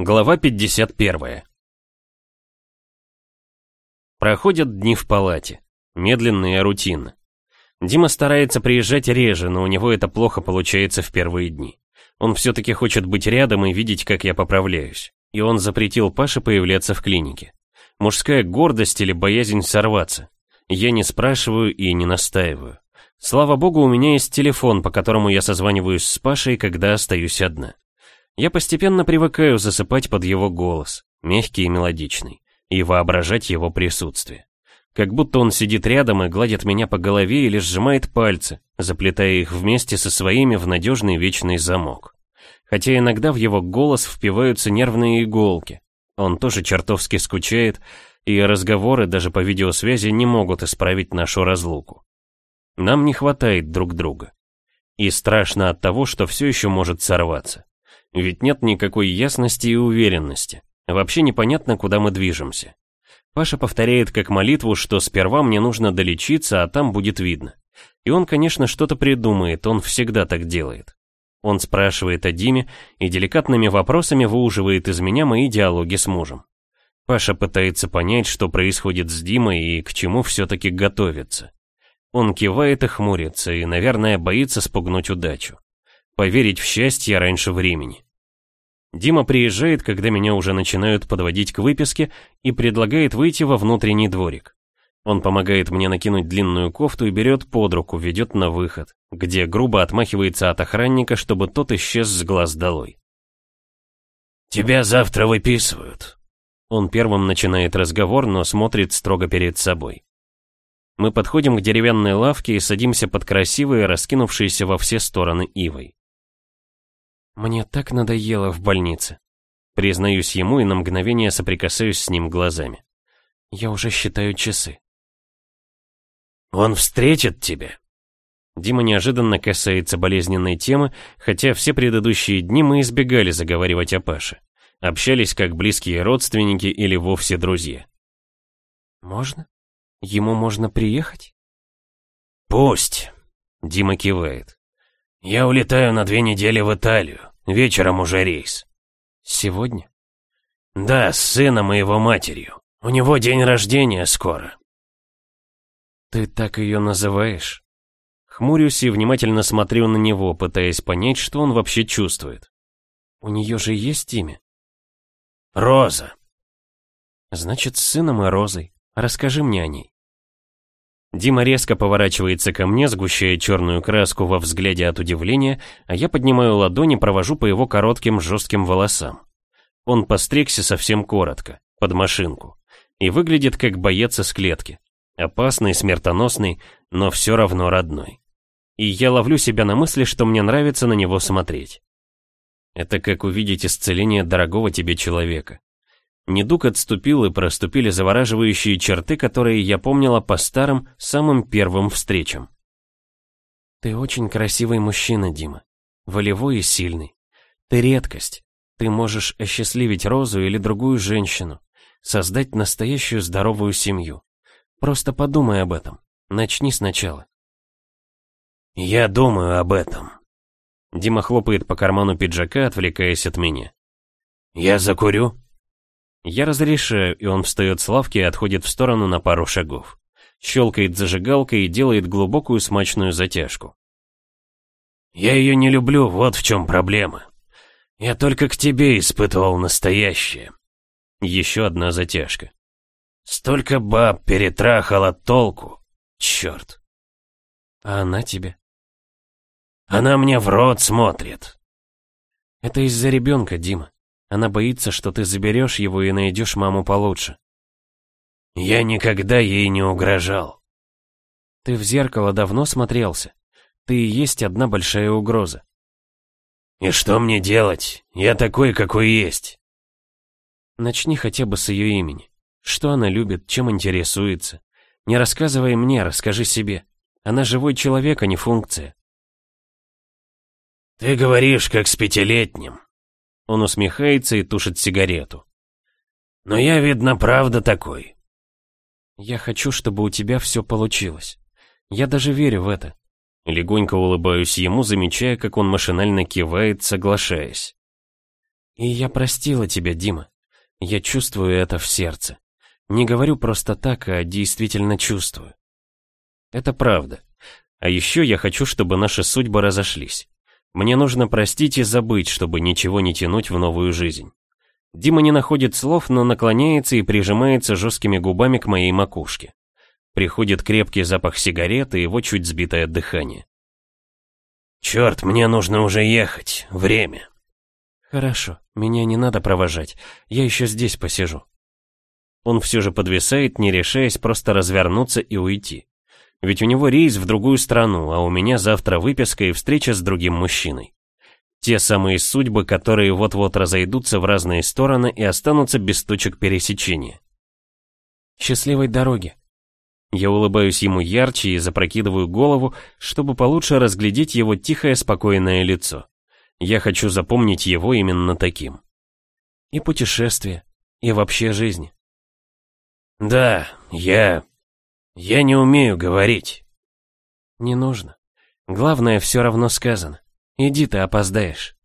Глава 51. Проходят дни в палате. Медленно и рутинно. Дима старается приезжать реже, но у него это плохо получается в первые дни. Он все-таки хочет быть рядом и видеть, как я поправляюсь. И он запретил Паше появляться в клинике. Мужская гордость или боязнь сорваться. Я не спрашиваю и не настаиваю. Слава богу, у меня есть телефон, по которому я созваниваюсь с Пашей, когда остаюсь одна. Я постепенно привыкаю засыпать под его голос, мягкий и мелодичный, и воображать его присутствие. Как будто он сидит рядом и гладит меня по голове или сжимает пальцы, заплетая их вместе со своими в надежный вечный замок. Хотя иногда в его голос впиваются нервные иголки. Он тоже чертовски скучает, и разговоры даже по видеосвязи не могут исправить нашу разлуку. Нам не хватает друг друга. И страшно от того, что все еще может сорваться. Ведь нет никакой ясности и уверенности. Вообще непонятно, куда мы движемся. Паша повторяет как молитву, что сперва мне нужно долечиться, а там будет видно. И он, конечно, что-то придумает, он всегда так делает. Он спрашивает о Диме и деликатными вопросами выуживает из меня мои диалоги с мужем. Паша пытается понять, что происходит с Димой и к чему все-таки готовится. Он кивает и хмурится, и, наверное, боится спугнуть удачу. Поверить в счастье раньше времени. Дима приезжает, когда меня уже начинают подводить к выписке, и предлагает выйти во внутренний дворик. Он помогает мне накинуть длинную кофту и берет под руку, ведет на выход, где грубо отмахивается от охранника, чтобы тот исчез с глаз долой. «Тебя завтра выписывают». Он первым начинает разговор, но смотрит строго перед собой. Мы подходим к деревянной лавке и садимся под красивые, раскинувшиеся во все стороны ивой. Мне так надоело в больнице. Признаюсь ему и на мгновение соприкасаюсь с ним глазами. Я уже считаю часы. «Он встретит тебя?» Дима неожиданно касается болезненной темы, хотя все предыдущие дни мы избегали заговаривать о Паше. Общались как близкие родственники или вовсе друзья. «Можно? Ему можно приехать?» «Пусть», — Дима кивает. «Я улетаю на две недели в Италию. Вечером уже рейс. Сегодня? Да, с сыном и его матерью. У него день рождения скоро. Ты так ее называешь? Хмурюсь и внимательно смотрю на него, пытаясь понять, что он вообще чувствует. У нее же есть имя? Роза. Значит, с сыном и Розой. Расскажи мне о ней. Дима резко поворачивается ко мне, сгущая черную краску во взгляде от удивления, а я поднимаю ладони провожу по его коротким жестким волосам. Он постригся совсем коротко, под машинку, и выглядит как боец из клетки. Опасный, смертоносный, но все равно родной. И я ловлю себя на мысли, что мне нравится на него смотреть. Это как увидеть исцеление дорогого тебе человека. Недуг отступил и проступили завораживающие черты, которые я помнила по старым, самым первым встречам. Ты очень красивый мужчина, Дима. Волевой и сильный. Ты редкость. Ты можешь осчастливить Розу или другую женщину. Создать настоящую здоровую семью. Просто подумай об этом. Начни сначала. Я думаю об этом. Дима хлопает по карману пиджака, отвлекаясь от меня. Я закурю? Я разрешаю, и он встает с лавки и отходит в сторону на пару шагов. Щелкает зажигалкой и делает глубокую смачную затяжку. «Я ее не люблю, вот в чем проблема. Я только к тебе испытывал настоящее». Еще одна затяжка. «Столько баб перетрахала толку. Черт». «А она тебе?» «Она мне в рот смотрит». «Это из-за ребенка, Дима. Она боится, что ты заберешь его и найдешь маму получше. Я никогда ей не угрожал. Ты в зеркало давно смотрелся. Ты и есть одна большая угроза. И что мне делать? Я такой, какой есть. Начни хотя бы с ее имени. Что она любит, чем интересуется. Не рассказывай мне, расскажи себе. Она живой человек, а не функция. Ты говоришь, как с пятилетним. Он усмехается и тушит сигарету. «Но я, видно, правда такой». «Я хочу, чтобы у тебя все получилось. Я даже верю в это». Легонько улыбаюсь ему, замечая, как он машинально кивает, соглашаясь. И я простила тебя, Дима. Я чувствую это в сердце. Не говорю просто так, а действительно чувствую. Это правда. А еще я хочу, чтобы наши судьбы разошлись. Мне нужно простить и забыть, чтобы ничего не тянуть в новую жизнь. Дима не находит слов, но наклоняется и прижимается жесткими губами к моей макушке. Приходит крепкий запах сигареты и его чуть сбитое дыхание. «Черт, мне нужно уже ехать. Время». «Хорошо, меня не надо провожать. Я еще здесь посижу». Он все же подвисает, не решаясь просто развернуться и уйти. Ведь у него рейс в другую страну, а у меня завтра выписка и встреча с другим мужчиной. Те самые судьбы, которые вот-вот разойдутся в разные стороны и останутся без точек пересечения. «Счастливой дороги!» Я улыбаюсь ему ярче и запрокидываю голову, чтобы получше разглядеть его тихое спокойное лицо. Я хочу запомнить его именно таким. И путешествие, и вообще жизнь. «Да, я «Я не умею говорить». «Не нужно. Главное, все равно сказано. Иди, ты опоздаешь».